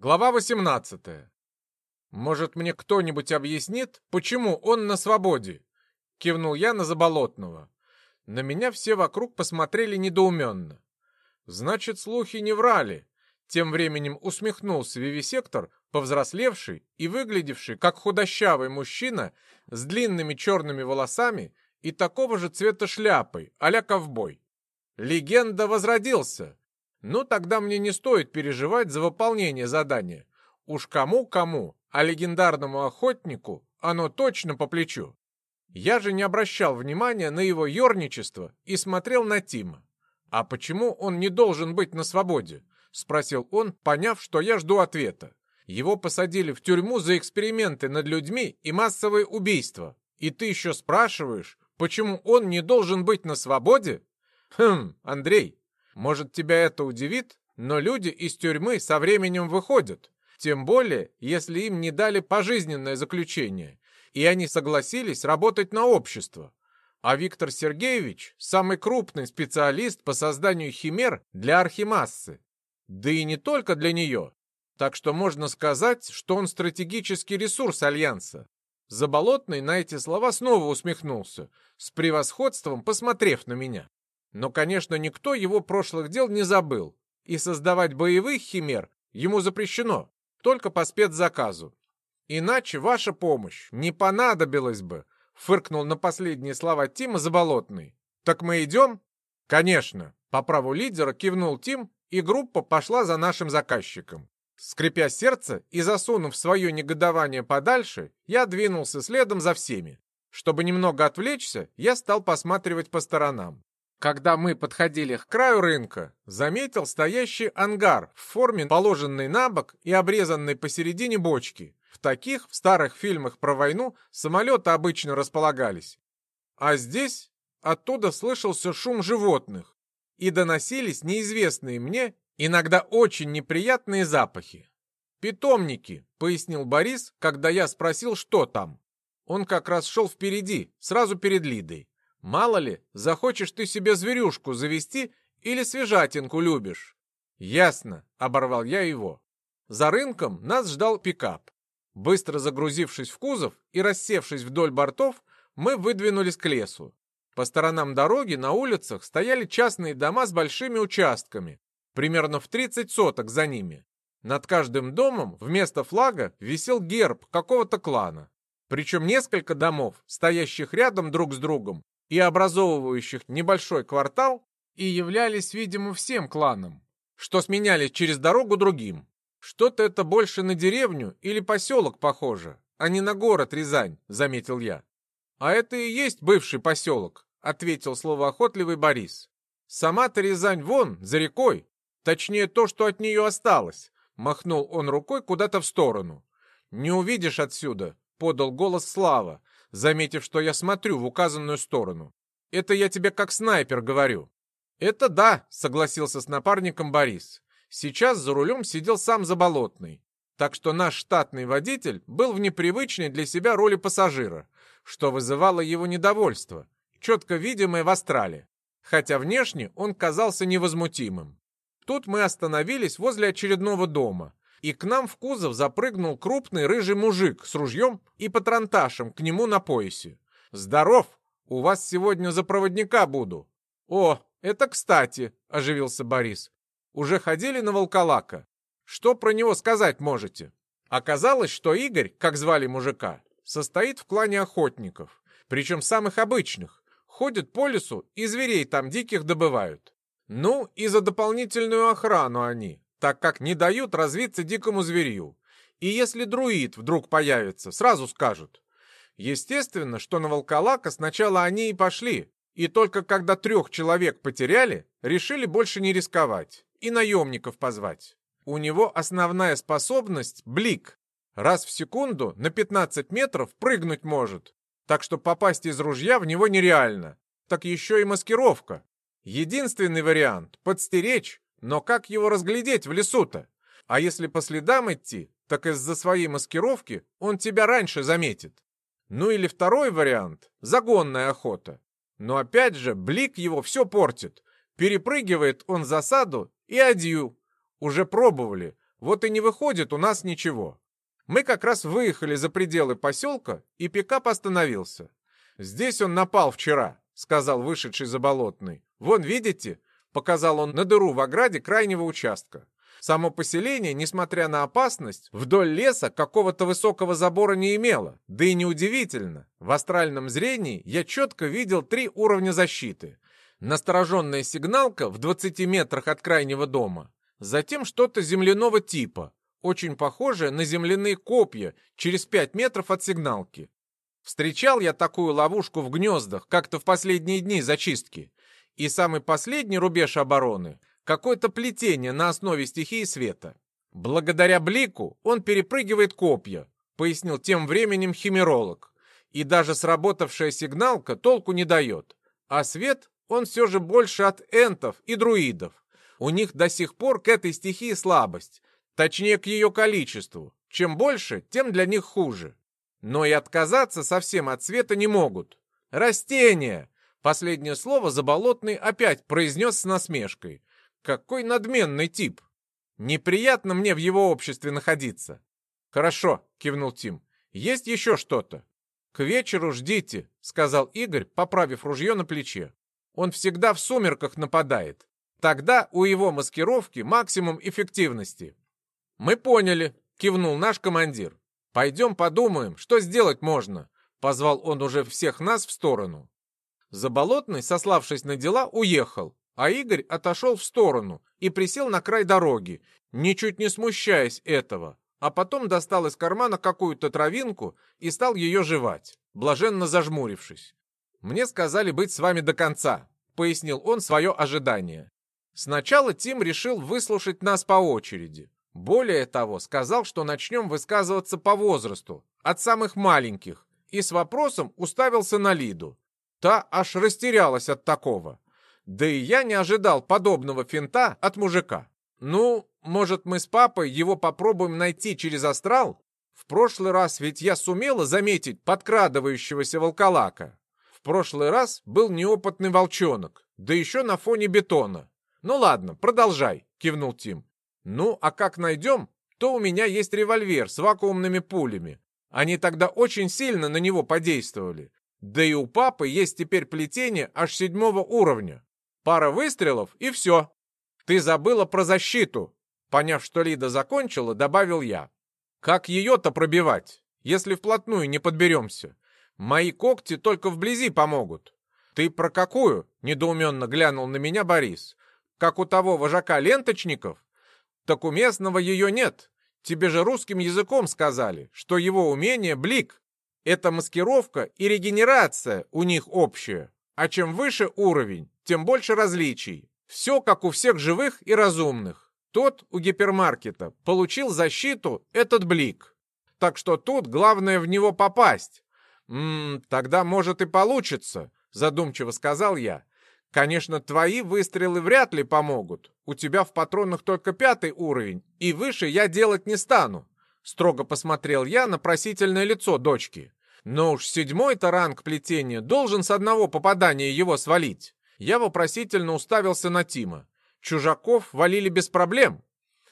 Глава 18. Может, мне кто-нибудь объяснит, почему он на свободе? Кивнул я на Заболотного. На меня все вокруг посмотрели недоуменно. Значит, слухи не врали. Тем временем усмехнулся вивисектор, повзрослевший и выглядевший как худощавый мужчина с длинными черными волосами и такого же цвета шляпой, а ковбой. Легенда возродился. Ну, тогда мне не стоит переживать за выполнение задания. Уж кому-кому, а легендарному охотнику оно точно по плечу. Я же не обращал внимания на его ерничество и смотрел на Тима. «А почему он не должен быть на свободе?» — спросил он, поняв, что я жду ответа. Его посадили в тюрьму за эксперименты над людьми и массовые убийства. И ты еще спрашиваешь, почему он не должен быть на свободе? Хм, Андрей, может, тебя это удивит, но люди из тюрьмы со временем выходят. Тем более, если им не дали пожизненное заключение, и они согласились работать на общество. А Виктор Сергеевич – самый крупный специалист по созданию химер для архимассы. Да и не только для нее. Так что можно сказать, что он стратегический ресурс Альянса. Заболотный на эти слова снова усмехнулся, с превосходством посмотрев на меня. Но, конечно, никто его прошлых дел не забыл, и создавать боевых химер ему запрещено, только по спецзаказу. Иначе ваша помощь не понадобилась бы, фыркнул на последние слова Тима Заболотный. Так мы идем? Конечно. По праву лидера кивнул Тим, и группа пошла за нашим заказчиком. Скрипя сердце и засунув свое негодование подальше, я двинулся следом за всеми. Чтобы немного отвлечься, я стал посматривать по сторонам. Когда мы подходили к краю рынка, заметил стоящий ангар в форме, положенной на бок и обрезанной посередине бочки. В таких в старых фильмах про войну самолеты обычно располагались. А здесь оттуда слышался шум животных и доносились неизвестные мне, иногда очень неприятные запахи. «Питомники», — пояснил Борис, когда я спросил, что там. Он как раз шел впереди, сразу перед Лидой. Мало ли, захочешь ты себе зверюшку завести или свежатинку любишь. Ясно, оборвал я его. За рынком нас ждал пикап. Быстро загрузившись в кузов и рассевшись вдоль бортов, мы выдвинулись к лесу. По сторонам дороги на улицах стояли частные дома с большими участками, примерно в 30 соток за ними. Над каждым домом вместо флага висел герб какого-то клана. Причем несколько домов, стоящих рядом друг с другом, и образовывающих небольшой квартал, и являлись, видимо, всем кланом, что сменялись через дорогу другим. Что-то это больше на деревню или поселок похоже, а не на город Рязань, заметил я. А это и есть бывший поселок, ответил словоохотливый Борис. Сама-то Рязань вон, за рекой. Точнее, то, что от нее осталось. Махнул он рукой куда-то в сторону. «Не увидишь отсюда», — подал голос Слава, заметив, что я смотрю в указанную сторону. «Это я тебе как снайпер говорю». «Это да», — согласился с напарником Борис. Сейчас за рулем сидел сам Заболотный. Так что наш штатный водитель был в непривычной для себя роли пассажира, что вызывало его недовольство, четко видимое в астрале. Хотя внешне он казался невозмутимым. Тут мы остановились возле очередного дома, и к нам в кузов запрыгнул крупный рыжий мужик с ружьем и патронташем к нему на поясе. «Здоров! У вас сегодня за проводника буду». «О, это кстати!» — оживился Борис. «Уже ходили на волколака? Что про него сказать можете?» Оказалось, что Игорь, как звали мужика, состоит в клане охотников, причем самых обычных. Ходят по лесу и зверей там диких добывают. Ну, и за дополнительную охрану они, так как не дают развиться дикому зверью. И если друид вдруг появится, сразу скажут. Естественно, что на волколака сначала они и пошли, и только когда трех человек потеряли, решили больше не рисковать и наемников позвать. У него основная способность — блик. Раз в секунду на 15 метров прыгнуть может, так что попасть из ружья в него нереально. Так еще и маскировка. Единственный вариант — подстеречь но как его разглядеть в лесу-то? А если по следам идти, так из-за своей маскировки он тебя раньше заметит. Ну или второй вариант — загонная охота. Но опять же, блик его все портит. Перепрыгивает он засаду и адью. Уже пробовали. Вот и не выходит у нас ничего. Мы как раз выехали за пределы поселка, и пикап остановился. «Здесь он напал вчера», — сказал вышедший заболотный. «Вон, видите?» — показал он на дыру в ограде крайнего участка. Само поселение, несмотря на опасность, вдоль леса какого-то высокого забора не имело. Да и неудивительно. В астральном зрении я четко видел три уровня защиты. Настороженная сигналка в 20 метрах от крайнего дома. Затем что-то земляного типа, очень похожее на земляные копья через 5 метров от сигналки. Встречал я такую ловушку в гнездах как-то в последние дни зачистки. И самый последний рубеж обороны какое-то плетение на основе стихии света. Благодаря блику он перепрыгивает копья, пояснил тем временем химеролог. И даже сработавшая сигналка толку не дает. А свет он все же больше от энтов и друидов. У них до сих пор к этой стихии слабость, точнее к ее количеству. Чем больше, тем для них хуже. Но и отказаться совсем от света не могут. Растения! Последнее слово Заболотный опять произнес с насмешкой. Какой надменный тип! Неприятно мне в его обществе находиться. Хорошо, кивнул Тим. Есть еще что-то? К вечеру ждите, сказал Игорь, поправив ружье на плече. Он всегда в сумерках нападает. Тогда у его маскировки максимум эффективности. Мы поняли, кивнул наш командир. Пойдем подумаем, что сделать можно. Позвал он уже всех нас в сторону. Заболотный, сославшись на дела, уехал, а Игорь отошел в сторону и присел на край дороги, ничуть не смущаясь этого, а потом достал из кармана какую-то травинку и стал ее жевать, блаженно зажмурившись. «Мне сказали быть с вами до конца», — пояснил он свое ожидание. Сначала Тим решил выслушать нас по очереди. Более того, сказал, что начнем высказываться по возрасту, от самых маленьких, и с вопросом уставился на Лиду. Та аж растерялась от такого. Да и я не ожидал подобного финта от мужика. Ну, может, мы с папой его попробуем найти через астрал? В прошлый раз ведь я сумела заметить подкрадывающегося волколака. В прошлый раз был неопытный волчонок, да еще на фоне бетона. Ну ладно, продолжай, кивнул Тим. Ну, а как найдем, то у меня есть револьвер с вакуумными пулями. Они тогда очень сильно на него подействовали. Да и у папы есть теперь плетение аж седьмого уровня. Пара выстрелов и все. Ты забыла про защиту. Поняв, что Лида закончила, добавил я. Как ее-то пробивать, если вплотную не подберемся? Мои когти только вблизи помогут. Ты про какую? Недоуменно глянул на меня Борис. Как у того вожака ленточников? Так у местного ее нет. Тебе же русским языком сказали, что его умение — блик. Это маскировка и регенерация у них общая. А чем выше уровень, тем больше различий. Все как у всех живых и разумных. Тот у гипермаркета получил защиту, этот блик. Так что тут главное в него попасть. «Ммм, тогда, может, и получится», — задумчиво сказал я. «Конечно, твои выстрелы вряд ли помогут. У тебя в патронах только пятый уровень, и выше я делать не стану». Строго посмотрел я на просительное лицо дочки. «Но уж седьмой-то ранг плетения должен с одного попадания его свалить». Я вопросительно уставился на Тима. Чужаков валили без проблем.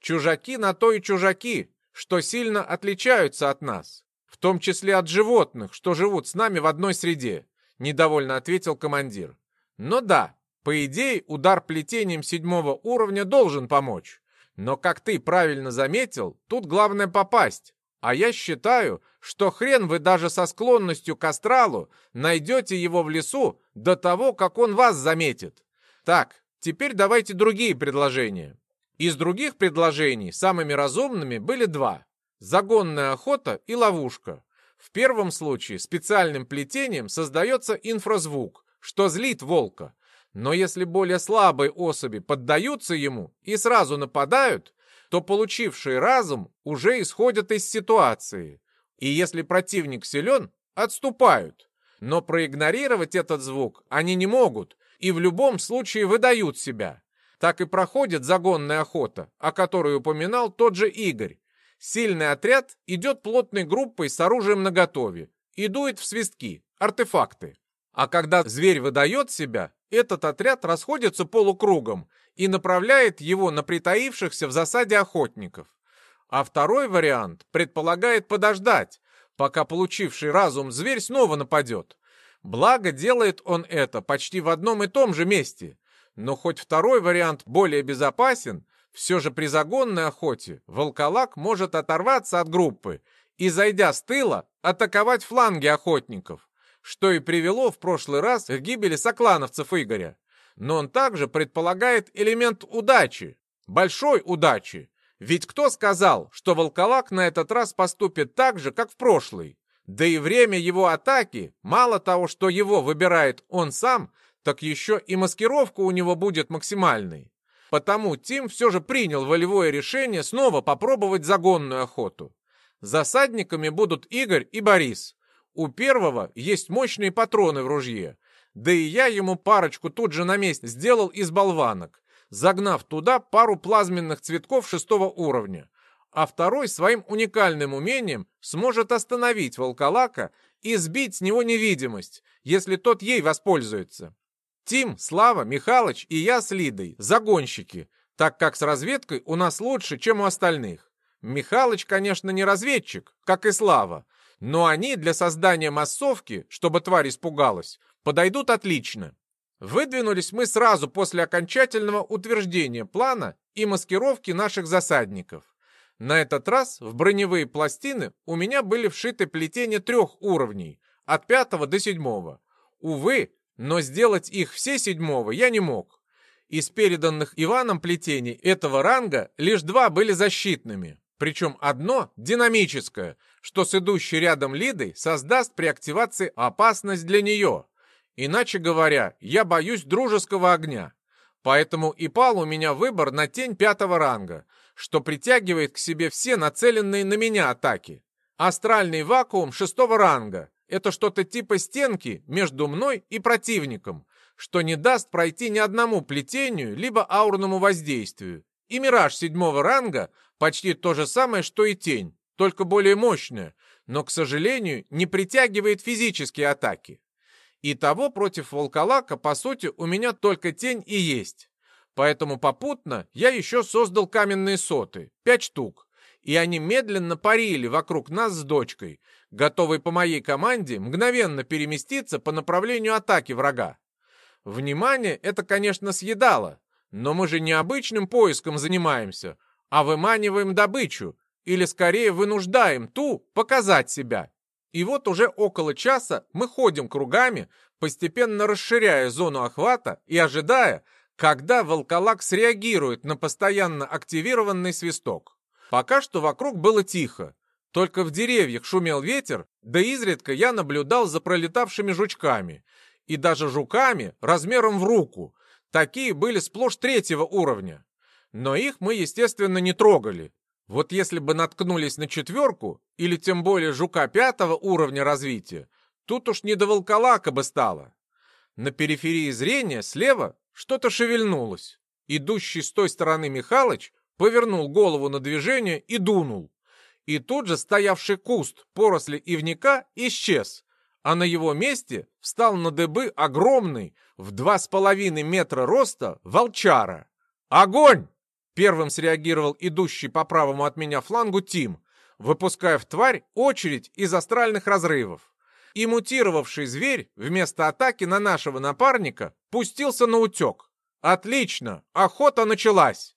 Чужаки на то и чужаки, что сильно отличаются от нас, в том числе от животных, что живут с нами в одной среде, недовольно ответил командир. Но да, по идее, удар плетением седьмого уровня должен помочь. Но, как ты правильно заметил, тут главное попасть. А я считаю, что хрен вы даже со склонностью к астралу найдете его в лесу до того, как он вас заметит. Так, теперь давайте другие предложения. Из других предложений самыми разумными были два. Загонная охота и ловушка. В первом случае специальным плетением создается инфразвук, что злит волка. Но если более слабые особи поддаются ему и сразу нападают, то получившие разум уже исходят из ситуации. И если противник силен, отступают. Но проигнорировать этот звук они не могут и в любом случае выдают себя. Так и проходит загонная охота, о которой упоминал тот же Игорь. Сильный отряд идет плотной группой с оружием наготове и дует в свистки, артефакты. А когда зверь выдает себя, этот отряд расходится полукругом и направляет его на притаившихся в засаде охотников. А второй вариант предполагает подождать, пока получивший разум зверь снова нападет. Благо, делает он это почти в одном и том же месте. Но хоть второй вариант более безопасен, все же при загонной охоте волколак может оторваться от группы и, зайдя с тыла, атаковать фланги охотников, что и привело в прошлый раз к гибели соклановцев Игоря. Но он также предполагает элемент удачи, большой удачи. Ведь кто сказал, что волколак на этот раз поступит так же, как в прошлый? Да и время его атаки, мало того, что его выбирает он сам, так еще и маскировка у него будет максимальной. Потому Тим все же принял волевое решение снова попробовать загонную охоту. Засадниками будут Игорь и Борис. У первого есть мощные патроны в ружье. Да и я ему парочку тут же на месте сделал из болванок, загнав туда пару плазменных цветков шестого уровня. А второй своим уникальным умением сможет остановить волколака и сбить с него невидимость, если тот ей воспользуется. Тим, Слава, Михалыч и я с Лидой – загонщики, так как с разведкой у нас лучше, чем у остальных. Михалыч, конечно, не разведчик, как и Слава, но они для создания массовки, чтобы тварь испугалась, подойдут отлично. Выдвинулись мы сразу после окончательного утверждения плана и маскировки наших засадников. На этот раз в броневые пластины у меня были вшиты плетения трех уровней, от пятого до седьмого. Увы, но сделать их все седьмого я не мог. Из переданных Иваном плетений этого ранга лишь два были защитными, причем одно динамическое, что с идущей рядом Лидой создаст при активации опасность для нее. Иначе говоря, я боюсь дружеского огня. Поэтому и пал у меня выбор на тень пятого ранга, что притягивает к себе все нацеленные на меня атаки. Астральный вакуум шестого ранга, это что-то типа стенки между мной и противником, что не даст пройти ни одному плетению, либо аурному воздействию. И мираж седьмого ранга почти то же самое, что и тень, только более мощная, но, к сожалению, не притягивает физические атаки. И того против волколака, по сути, у меня только тень и есть. Поэтому попутно я еще создал каменные соты, пять штук, и они медленно парили вокруг нас с дочкой, готовый по моей команде мгновенно переместиться по направлению атаки врага. Внимание это, конечно, съедало, но мы же не обычным поиском занимаемся, а выманиваем добычу, или скорее вынуждаем ту показать себя. И вот уже около часа мы ходим кругами, постепенно расширяя зону охвата и ожидая, когда волколак среагирует на постоянно активированный свисток. Пока что вокруг было тихо, только в деревьях шумел ветер, да изредка я наблюдал за пролетавшими жучками. И даже жуками размером в руку. Такие были сплошь третьего уровня. Но их мы, естественно, не трогали. Вот если бы наткнулись на четверку, или тем более жука пятого уровня развития, тут уж не до волколака бы стало. На периферии зрения слева что-то шевельнулось. Идущий с той стороны Михалыч повернул голову на движение и дунул и тут же стоявший куст поросли ивника исчез, а на его месте встал на дыбы огромный, в два с половиной метра роста, волчара. «Огонь!» — первым среагировал идущий по правому от меня флангу Тим, выпуская в тварь очередь из астральных разрывов. И мутировавший зверь вместо атаки на нашего напарника пустился на утек. «Отлично! Охота началась!»